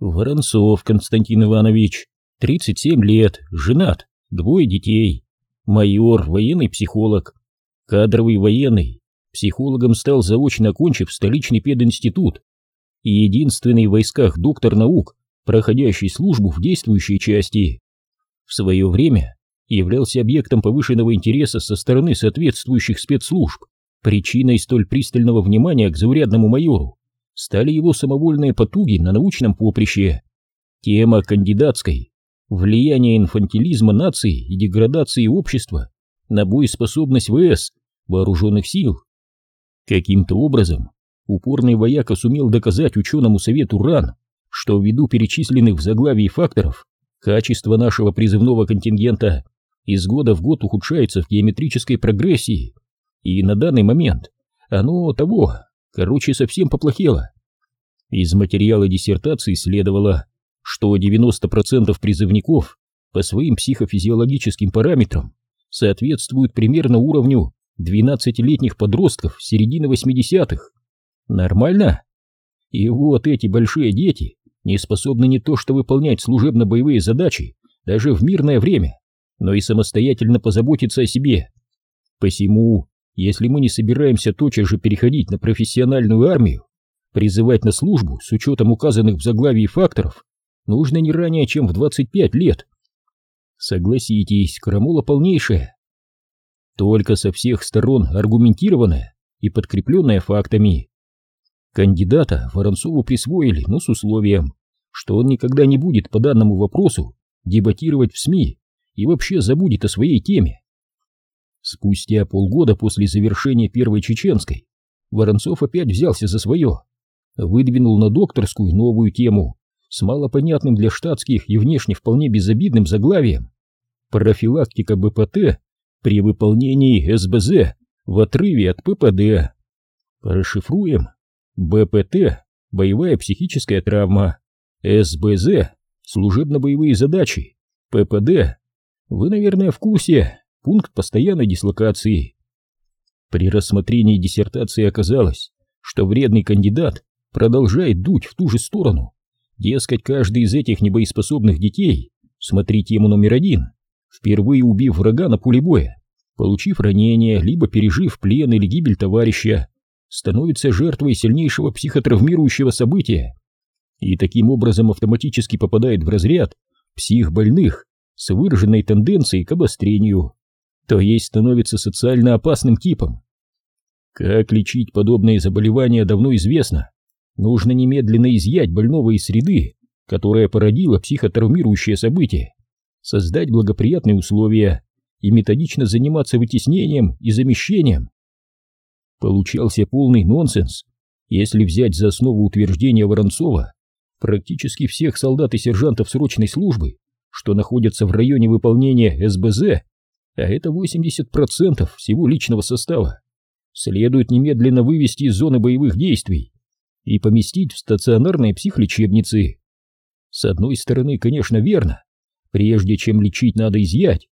Воронцов Константин Иванович, 37 лет, женат, двое детей, майор, военный психолог, кадровый военный, психологом стал заочно окончив столичный пединститут и единственный в войсках доктор наук, проходящий службу в действующей части. В свое время являлся объектом повышенного интереса со стороны соответствующих спецслужб. Причиной столь пристального внимания к заурядному майору стали его самовольные потуги на научном поприще. Тема кандидатской «Влияние инфантилизма нации и деградации общества на боеспособность ВС вооруженных сил». Каким-то образом упорный вояка сумел доказать ученому совету РАН, что ввиду перечисленных в заглавии факторов качество нашего призывного контингента из года в год ухудшается в геометрической прогрессии, и на данный момент оно того, короче, совсем поплохело. Из материала диссертации следовало, что 90% призывников по своим психофизиологическим параметрам соответствуют примерно уровню 12-летних подростков середины 80-х. Нормально? И вот эти большие дети не способны не то что выполнять служебно-боевые задачи даже в мирное время, но и самостоятельно позаботиться о себе. Посему, если мы не собираемся тотчас же переходить на профессиональную армию, призывать на службу с учетом указанных в заглавии факторов нужно не ранее, чем в 25 лет. Согласитесь, крамола полнейшая. Только со всех сторон аргументированная и подкрепленная фактами. Кандидата Воронцову присвоили, но с условием, что он никогда не будет по данному вопросу дебатировать в СМИ и вообще забудет о своей теме. Спустя полгода после завершения Первой Чеченской Воронцов опять взялся за свое, выдвинул на докторскую новую тему с малопонятным для штатских и внешне вполне безобидным заглавием «Профилактика БПТ при выполнении СБЗ в отрыве от ППД». Расшифруем. БПТ – боевая психическая травма, СБЗ – служебно-боевые задачи, ППД вы, наверное, в курсе. Пункт постоянной дислокации. При рассмотрении диссертации оказалось, что вредный кандидат продолжает дуть в ту же сторону. Дескать, каждый из этих небоеспособных детей, смотри тему номер один, впервые убив врага на поле боя, получив ранение, либо пережив плен или гибель товарища, становится жертвой сильнейшего психотравмирующего события и таким образом автоматически попадает в разряд психбольных, с выраженной тенденцией к обострению, то есть становится социально опасным типом. Как лечить подобные заболевания давно известно. Нужно немедленно изъять больного из среды, которая породила психотравмирующее событие, создать благоприятные условия и методично заниматься вытеснением и замещением. Получался полный нонсенс, если взять за основу утверждения Воронцова, практически всех солдат и сержантов срочной службы что находятся в районе выполнения СБЗ, а это 80% всего личного состава, следует немедленно вывести из зоны боевых действий и поместить в стационарные психлечебницы. С одной стороны, конечно, верно, прежде чем лечить надо изъять.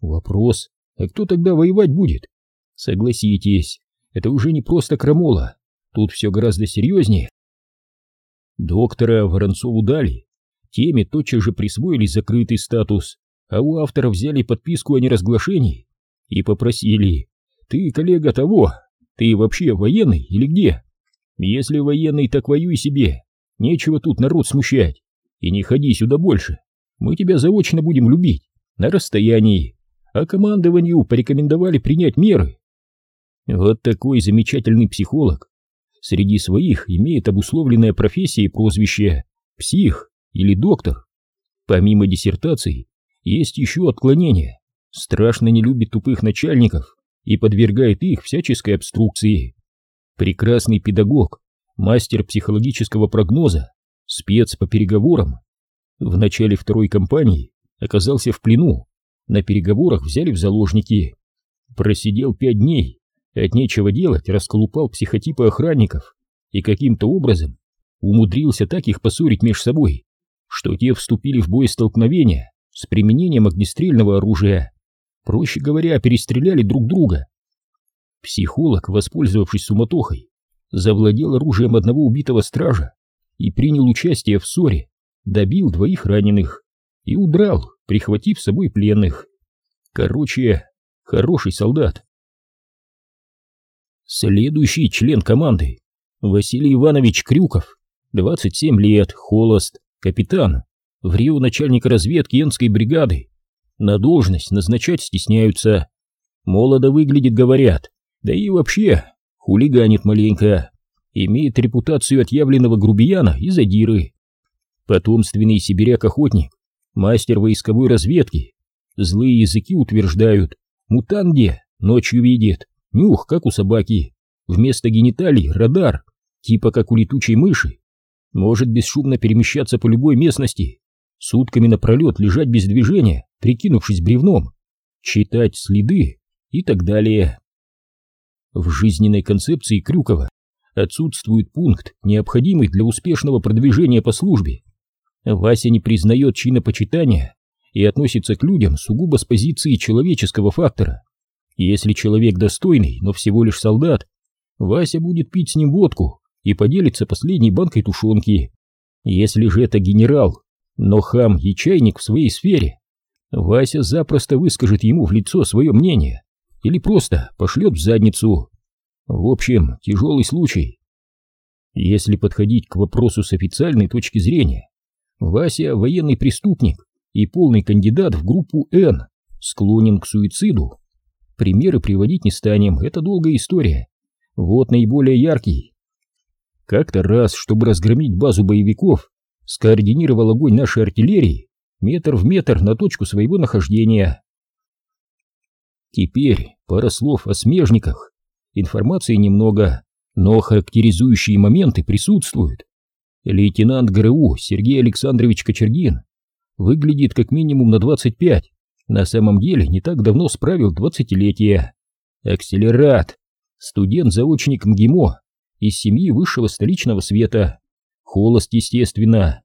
Вопрос, а кто тогда воевать будет? Согласитесь, это уже не просто крамола, тут все гораздо серьезнее. Доктора Воронцову дали Теме тотчас же присвоили закрытый статус, а у автора взяли подписку о неразглашении и попросили «Ты, коллега, того, ты вообще военный или где? Если военный, так воюй себе, нечего тут народ смущать, и не ходи сюда больше, мы тебя заочно будем любить, на расстоянии, а командованию порекомендовали принять меры». Вот такой замечательный психолог среди своих имеет обусловленное профессия и прозвище «псих» или доктор. Помимо диссертаций, есть еще отклонения. Страшно не любит тупых начальников и подвергает их всяческой обструкции. Прекрасный педагог, мастер психологического прогноза, спец по переговорам. В начале второй кампании оказался в плену, на переговорах взяли в заложники. Просидел пять дней, от нечего делать расколупал психотипы охранников и каким-то образом умудрился так их поссорить между собой, что те вступили в боестолкновение с применением огнестрельного оружия. Проще говоря, перестреляли друг друга. Психолог, воспользовавшись суматохой, завладел оружием одного убитого стража и принял участие в ссоре, добил двоих раненых и удрал, прихватив с собой пленных. Короче, хороший солдат. Следующий член команды Василий Иванович Крюков, 27 лет, холост, капитан, в Рио начальника разведки Энской бригады. На должность назначать стесняются. Молодо выглядит, говорят, да и вообще хулиганит маленько, имеет репутацию отъявленного грубияна и задиры. Потомственный сибиряк-охотник, мастер войсковой разведки. Злые языки утверждают, мутанде ночью видит, нюх, как у собаки, вместо гениталий радар, типа как у летучей мыши. Может бесшумно перемещаться по любой местности, сутками напролет лежать без движения, прикинувшись бревном, читать следы и так далее. В жизненной концепции Крюкова отсутствует пункт, необходимый для успешного продвижения по службе. Вася не признает чинопочитания и относится к людям сугубо с позиции человеческого фактора. Если человек достойный, но всего лишь солдат, Вася будет пить с ним водку и поделится последней банкой тушенки. Если же это генерал, но хам и чайник в своей сфере, Вася запросто выскажет ему в лицо свое мнение или просто пошлет в задницу. В общем, тяжелый случай. Если подходить к вопросу с официальной точки зрения, Вася военный преступник и полный кандидат в группу Н, склонен к суициду. Примеры приводить не станем, это долгая история. Вот наиболее яркий. Как-то раз, чтобы разгромить базу боевиков, скоординировал огонь нашей артиллерии метр в метр на точку своего нахождения. Теперь пара слов о смежниках. Информации немного, но характеризующие моменты присутствуют. Лейтенант ГРУ Сергей Александрович Кочергин выглядит как минимум на 25, на самом деле не так давно справил двадцатилетие. Акселерат, студент-заочник МГИМО из семьи высшего столичного света, холост, естественно.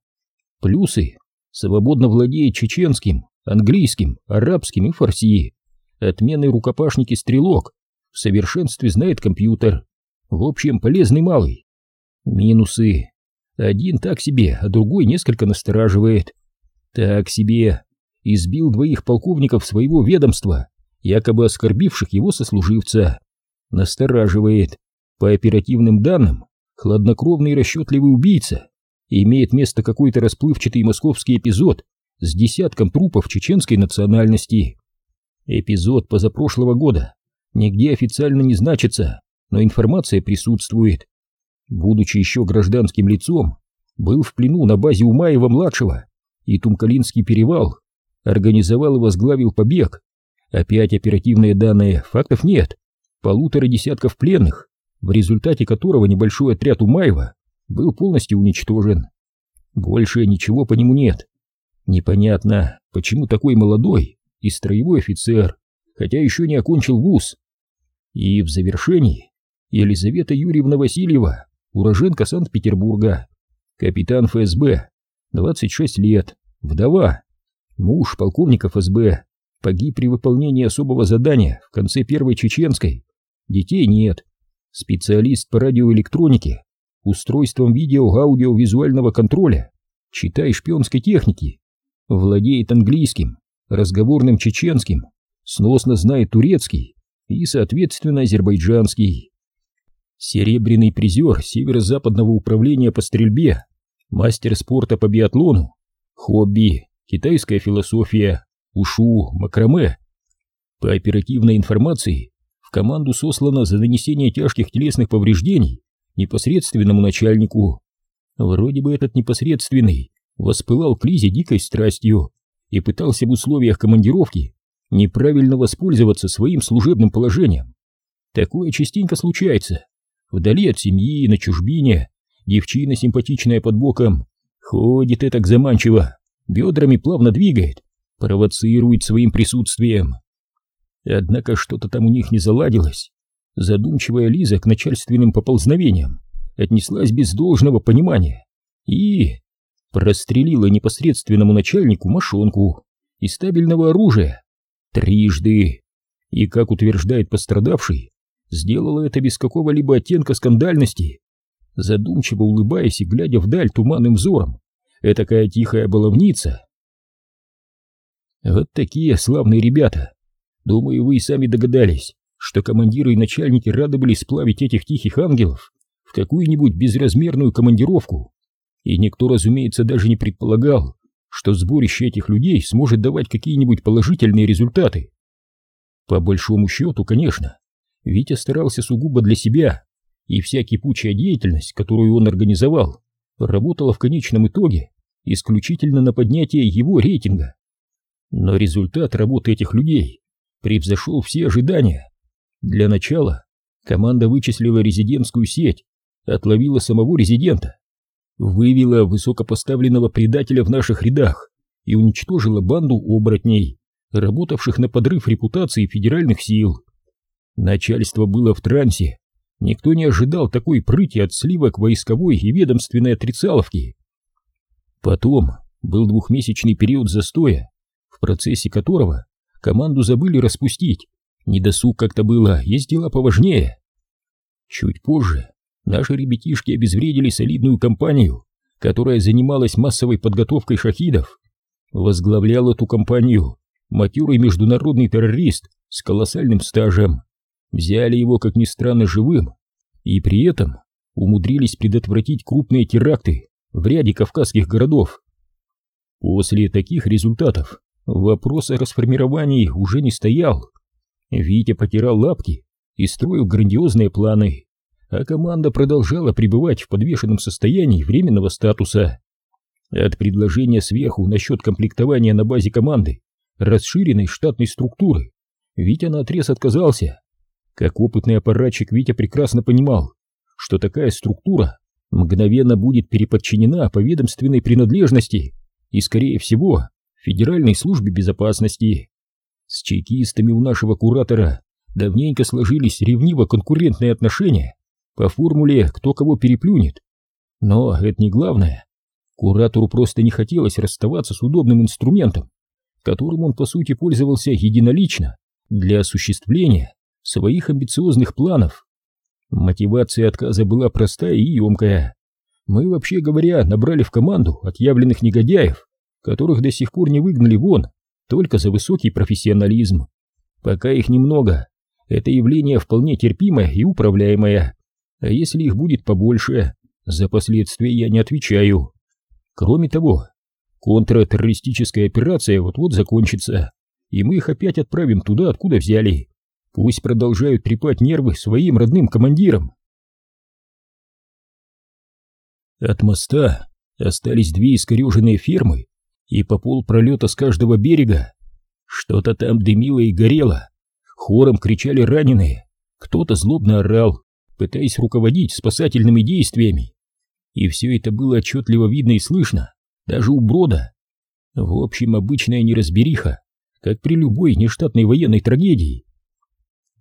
Плюсы, свободно владеет чеченским, английским, арабским и фарси отменный рукопашник и стрелок, в совершенстве знает компьютер. В общем, полезный малый. Минусы. Один так себе, а другой несколько настораживает. Так себе. Избил двоих полковников своего ведомства, якобы оскорбивших его сослуживца. Настораживает. По оперативным данным, хладнокровный и расчетливый убийца. Имеет место какой-то расплывчатый московский эпизод с десятком трупов чеченской национальности. Эпизод позапрошлого года нигде официально не значится, но информация присутствует. Будучи еще гражданским лицом, был в плену на базе Умаева-младшего, и Тумкалинский перевал организовал и возглавил побег. Опять оперативные данные, фактов нет. Полутора десятков пленных, в результате которого небольшой отряд Умаева был полностью уничтожен. Больше ничего по нему нет. Непонятно, почему такой молодой и строевой офицер, хотя еще не окончил вуз. И в завершении Елизавета Юрьевна Васильева, уроженка Санкт-Петербурга, капитан ФСБ, 26 лет, вдова, муж полковника ФСБ, погиб при выполнении особого задания в конце Первой Чеченской, детей нет, специалист по радиоэлектронике, устройством видео-аудиовизуального контроля, читай шпионской техники, владеет английским, разговорным чеченским, сносно знает турецкий и, соответственно, азербайджанский. Серебряный призер Северо-Западного управления по стрельбе, мастер спорта по биатлону, хобби, китайская философия, ушу, макраме. По оперативной информации команду сослано за нанесение тяжких телесных повреждений непосредственному начальнику. Вроде бы этот непосредственный воспылал к Лизе дикой страстью и пытался в условиях командировки неправильно воспользоваться своим служебным положением. Такое частенько случается. Вдали от семьи, на чужбине, девчина симпатичная под боком, ходит этак заманчиво, бедрами плавно двигает, провоцирует своим присутствием. Однако что-то там у них не заладилось. Задумчивая Лиза к начальственным поползновениям отнеслась без должного понимания и прострелила непосредственному начальнику мошонку из стабильного оружия трижды. И, как утверждает пострадавший, сделала это без какого-либо оттенка скандальности. Задумчиво улыбаясь и глядя вдаль туманным взором, этакая тихая баловница. Вот такие славные ребята. Думаю, вы и сами догадались, что командиры и начальники рады были сплавить этих тихих ангелов в какую-нибудь безразмерную командировку. И никто, разумеется, даже не предполагал, что сборище этих людей сможет давать какие-нибудь положительные результаты. По большому счету, конечно, Витя старался сугубо для себя, и вся кипучая деятельность, которую он организовал, работала в конечном итоге исключительно на поднятие его рейтинга. Но результат работы этих людей превзошел все ожидания. Для начала команда вычислила резидентскую сеть, отловила самого резидента, вывела высокопоставленного предателя в наших рядах и уничтожила банду оборотней, работавших на подрыв репутации федеральных сил. Начальство было в трансе, никто не ожидал такой прыти от сливок войсковой и ведомственной отрицаловки. Потом был двухмесячный период застоя, в процессе которого команду забыли распустить, недосуг как-то было, есть дела поважнее. Чуть позже наши ребятишки обезвредили солидную компанию, которая занималась массовой подготовкой шахидов. Возглавлял эту компанию матерый международный террорист с колоссальным стажем. Взяли его, как ни странно, живым, и при этом умудрились предотвратить крупные теракты в ряде кавказских городов. После таких результатов вопрос о расформировании уже не стоял. Витя потирал лапки и строил грандиозные планы, а команда продолжала пребывать в подвешенном состоянии временного статуса. От предложения сверху насчет комплектования на базе команды расширенной штатной структуры Витя наотрез отказался. Как опытный аппаратчик Витя прекрасно понимал, что такая структура мгновенно будет переподчинена по ведомственной принадлежности и, скорее всего, Федеральной службе безопасности. С чекистами у нашего куратора давненько сложились ревниво-конкурентные отношения по формуле «кто кого переплюнет». Но это не главное. Куратору просто не хотелось расставаться с удобным инструментом, которым он по сути пользовался единолично для осуществления своих амбициозных планов. Мотивация отказа была простая и емкая. Мы, вообще говоря, набрали в команду отъявленных негодяев, которых до сих пор не выгнали вон, только за высокий профессионализм. Пока их немного, это явление вполне терпимое и управляемое. А если их будет побольше, за последствия я не отвечаю. Кроме того, контртеррористическая операция вот-вот закончится, и мы их опять отправим туда, откуда взяли. Пусть продолжают трепать нервы своим родным командирам. От моста остались две искореженные фермы, и по пол пролета с каждого берега что-то там дымило и горело. Хором кричали раненые, кто-то злобно орал, пытаясь руководить спасательными действиями. И все это было отчетливо видно и слышно, даже у брода. В общем, обычная неразбериха, как при любой нештатной военной трагедии.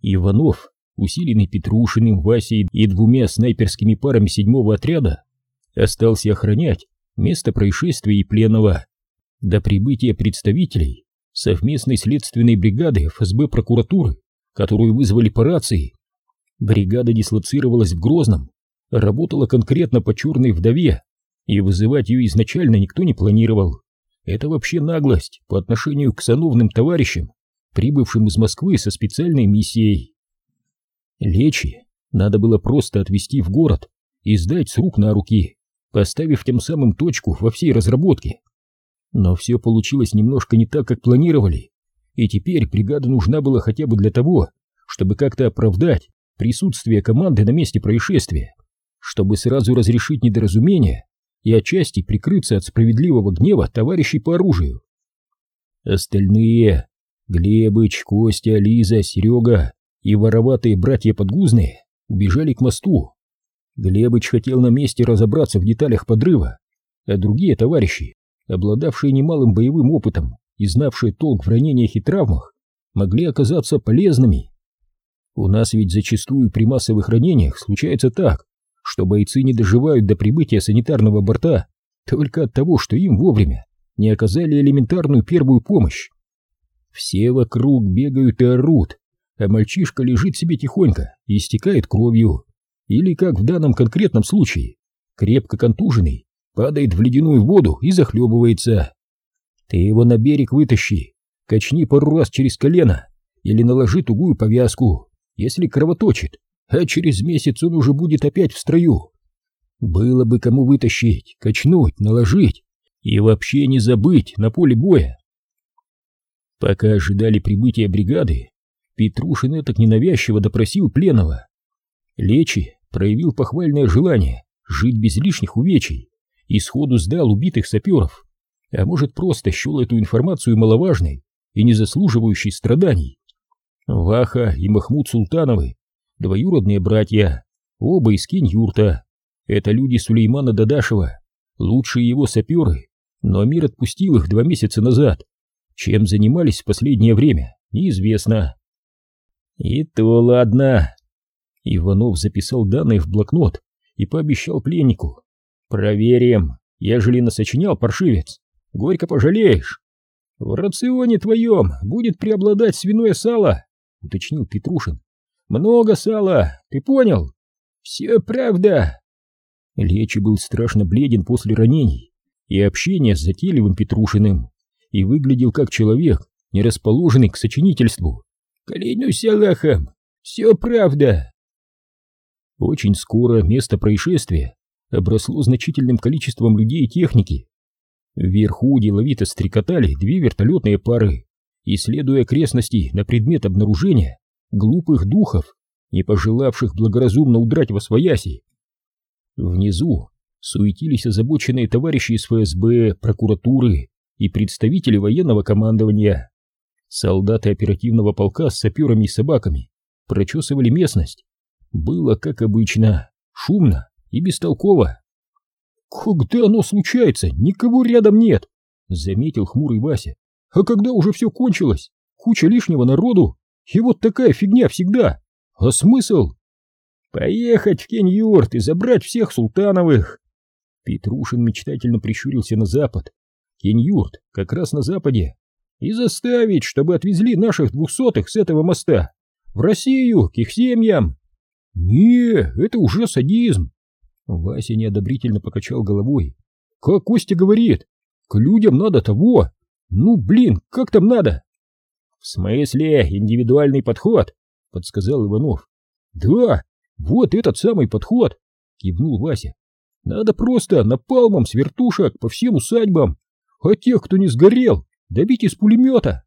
Иванов, усиленный Петрушиным, Васей и двумя снайперскими парами седьмого отряда, остался охранять место происшествия и пленного до прибытия представителей совместной следственной бригады ФСБ прокуратуры, которую вызвали по рации. Бригада дислоцировалась в Грозном, работала конкретно по черной вдове, и вызывать ее изначально никто не планировал. Это вообще наглость по отношению к сановным товарищам, прибывшим из Москвы со специальной миссией. Лечи надо было просто отвезти в город и сдать с рук на руки, поставив тем самым точку во всей разработке. Но все получилось немножко не так, как планировали, и теперь бригада нужна была хотя бы для того, чтобы как-то оправдать присутствие команды на месте происшествия, чтобы сразу разрешить недоразумение и отчасти прикрыться от справедливого гнева товарищей по оружию. Остальные Глебыч, Костя, Лиза, Серега и вороватые братья Подгузные убежали к мосту. Глебыч хотел на месте разобраться в деталях подрыва, а другие товарищи, обладавшие немалым боевым опытом и знавшие толк в ранениях и травмах, могли оказаться полезными. У нас ведь зачастую при массовых ранениях случается так, что бойцы не доживают до прибытия санитарного борта только от того, что им вовремя не оказали элементарную первую помощь. Все вокруг бегают и орут, а мальчишка лежит себе тихонько и истекает кровью. Или, как в данном конкретном случае, крепко контуженный, падает в ледяную воду и захлебывается. Ты его на берег вытащи, качни пару раз через колено или наложи тугую повязку, если кровоточит, а через месяц он уже будет опять в строю. Было бы кому вытащить, качнуть, наложить и вообще не забыть на поле боя. Пока ожидали прибытия бригады, Петрушин так ненавязчиво допросил пленного. Лечи проявил похвальное желание жить без лишних увечий и сходу сдал убитых саперов, а может просто счел эту информацию маловажной и не заслуживающей страданий. Ваха и Махмуд Султановы, двоюродные братья, оба из Кинь-Юрта, это люди Сулеймана Дадашева, лучшие его саперы, но мир отпустил их два месяца назад. Чем занимались в последнее время, неизвестно. И то ладно. Иванов записал данные в блокнот и пообещал пленнику. Проверим, ежели насочинял паршивец. Горько пожалеешь. В рационе твоем будет преобладать свиное сало, уточнил Петрушин. Много сала, ты понял? Все правда. Лечи был страшно бледен после ранений и общения с затейливым Петрушиным и выглядел как человек, не расположенный к сочинительству. «Клянусь Аллахом, все правда!» Очень скоро место происшествия обросло значительным количеством людей и техники. Вверху деловито стрекотали две вертолетные пары, исследуя окрестности на предмет обнаружения глупых духов, не пожелавших благоразумно удрать во свояси. Внизу суетились озабоченные товарищи из ФСБ, прокуратуры и представители военного командования. Солдаты оперативного полка с саперами и собаками прочесывали местность. Было, как обычно, шумно и бестолково. «Когда оно случается, никого рядом нет», — заметил хмурый Вася. «А когда уже все кончилось, куча лишнего народу, и вот такая фигня всегда. А смысл?» «Поехать в Кеньюрт и забрать всех султановых!» Петрушин мечтательно прищурился на запад. Кеньюрт как раз на западе. И заставить, чтобы отвезли наших двухсотых с этого моста в Россию, к их семьям. Не, это уже садизм. Вася неодобрительно покачал головой. Как Костя говорит, к людям надо того. Ну, блин, как там надо? В смысле, индивидуальный подход, подсказал Иванов. Да, вот этот самый подход, кивнул Вася. Надо просто напалмом с вертушек по всем усадьбам, а тех, кто не сгорел, добить из пулемета.